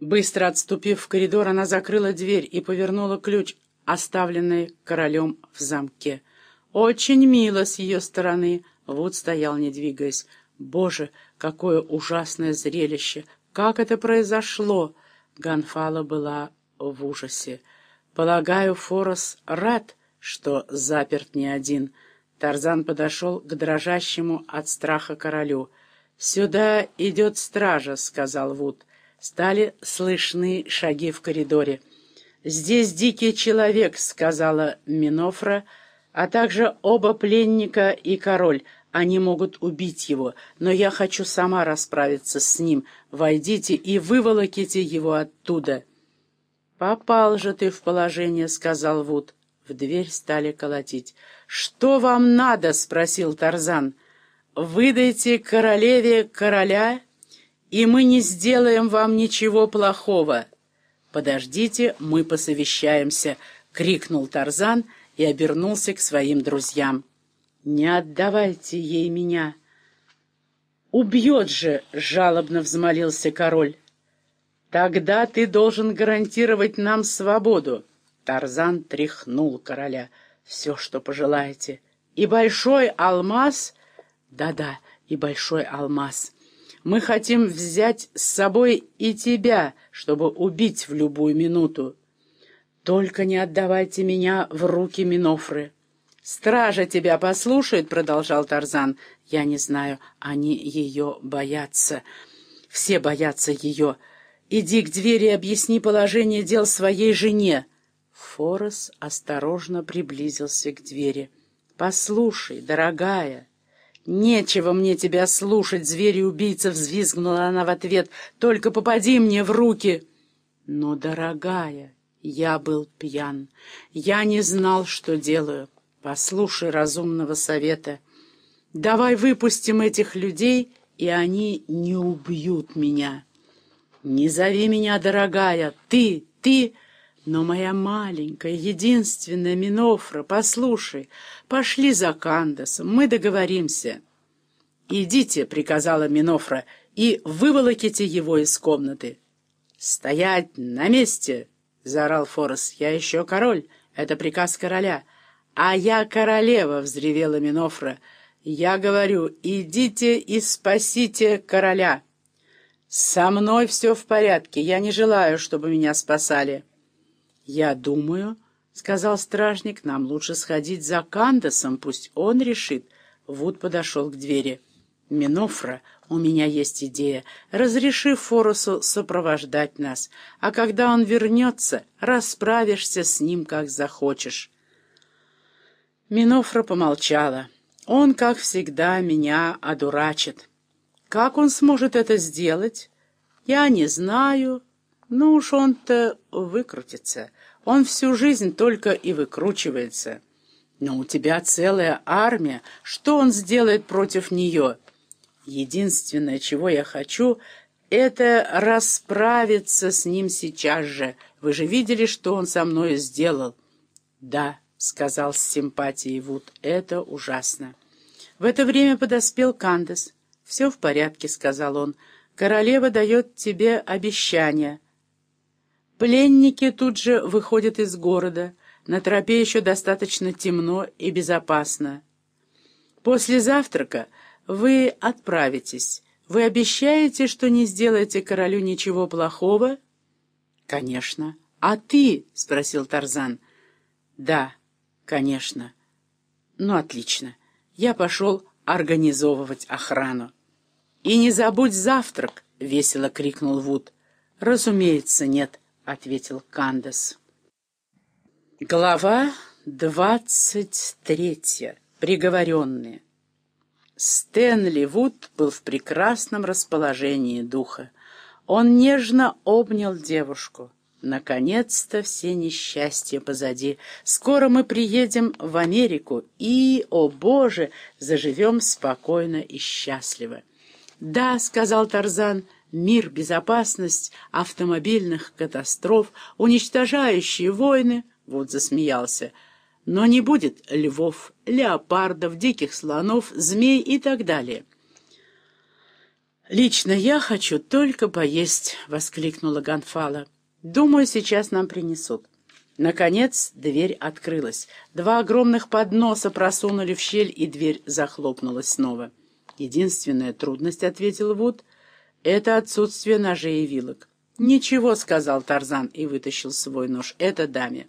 Быстро отступив в коридор, она закрыла дверь и повернула ключ, оставленный королем в замке. Очень мило с ее стороны. Вуд стоял, не двигаясь. Боже, какое ужасное зрелище! Как это произошло? Ганфала была в ужасе. Полагаю, Форос рад, что заперт не один. Тарзан подошел к дрожащему от страха королю. «Сюда идет стража», — сказал Вуд. Стали слышны шаги в коридоре. «Здесь дикий человек», — сказала Минофра, «а также оба пленника и король. Они могут убить его, но я хочу сама расправиться с ним. Войдите и выволоките его оттуда». «Попал же ты в положение», — сказал Вуд. В дверь стали колотить. «Что вам надо?» — спросил Тарзан. «Выдайте королеве короля, и мы не сделаем вам ничего плохого». «Подождите, мы посовещаемся», — крикнул Тарзан и обернулся к своим друзьям. «Не отдавайте ей меня». «Убьет же!» — жалобно взмолился король. «Тогда ты должен гарантировать нам свободу». Тарзан тряхнул короля. «Все, что пожелаете. И большой алмаз...» «Да-да, и большой алмаз. Мы хотим взять с собой и тебя, чтобы убить в любую минуту. Только не отдавайте меня в руки Минофры». «Стража тебя послушает», — продолжал Тарзан. «Я не знаю, они ее боятся. Все боятся ее. Иди к двери и объясни положение дел своей жене». Форес осторожно приблизился к двери. «Послушай, дорогая». «Нечего мне тебя слушать, зверь и убийца!» — взвизгнула она в ответ. «Только попади мне в руки!» «Но, дорогая, я был пьян. Я не знал, что делаю. Послушай разумного совета. Давай выпустим этих людей, и они не убьют меня. Не зови меня, дорогая, ты, ты... Но моя маленькая, единственная Минофра, послушай, пошли за Кандасом, мы договоримся. «Идите», — приказала Минофра, — «и выволоките его из комнаты». «Стоять на месте!» — заорал Форос. «Я еще король. Это приказ короля». «А я королева!» — взревела Минофра. «Я говорю, идите и спасите короля!» «Со мной все в порядке. Я не желаю, чтобы меня спасали». «Я думаю, — сказал стражник, — нам лучше сходить за Кандасом, пусть он решит». Вуд подошел к двери. «Минофра, у меня есть идея. Разреши Форусу сопровождать нас, а когда он вернется, расправишься с ним, как захочешь». Минофра помолчала. «Он, как всегда, меня одурачит. Как он сможет это сделать? Я не знаю. Ну уж он-то выкрутится. Он всю жизнь только и выкручивается. Но у тебя целая армия. Что он сделает против нее? Единственное, чего я хочу, это расправиться с ним сейчас же. Вы же видели, что он со мной сделал?» «Да», — сказал с симпатией Вуд, — «это ужасно». В это время подоспел Кандес. «Все в порядке», — сказал он. «Королева дает тебе обещание». Пленники тут же выходят из города. На тропе еще достаточно темно и безопасно. После завтрака вы отправитесь. Вы обещаете, что не сделаете королю ничего плохого? Конечно. А ты? — спросил Тарзан. Да, конечно. Ну, отлично. Я пошел организовывать охрану. «И не забудь завтрак!» — весело крикнул Вуд. «Разумеется, нет», — ответил Кандас. Глава двадцать третья. Приговоренные. Стэнли Вуд был в прекрасном расположении духа. Он нежно обнял девушку. Наконец-то все несчастья позади. Скоро мы приедем в Америку и, о боже, заживем спокойно и счастливо. «Да», — сказал Тарзан, — «мир, безопасность, автомобильных катастроф, уничтожающие войны». Вот засмеялся. «Но не будет львов, леопардов, диких слонов, змей и так далее». «Лично я хочу только поесть», — воскликнула Гонфала. «Думаю, сейчас нам принесут». Наконец дверь открылась. Два огромных подноса просунули в щель, и дверь захлопнулась снова. «Единственная трудность», — ответил Вуд, — «это отсутствие ножей и вилок». «Ничего», — сказал Тарзан и вытащил свой нож. «Это даме».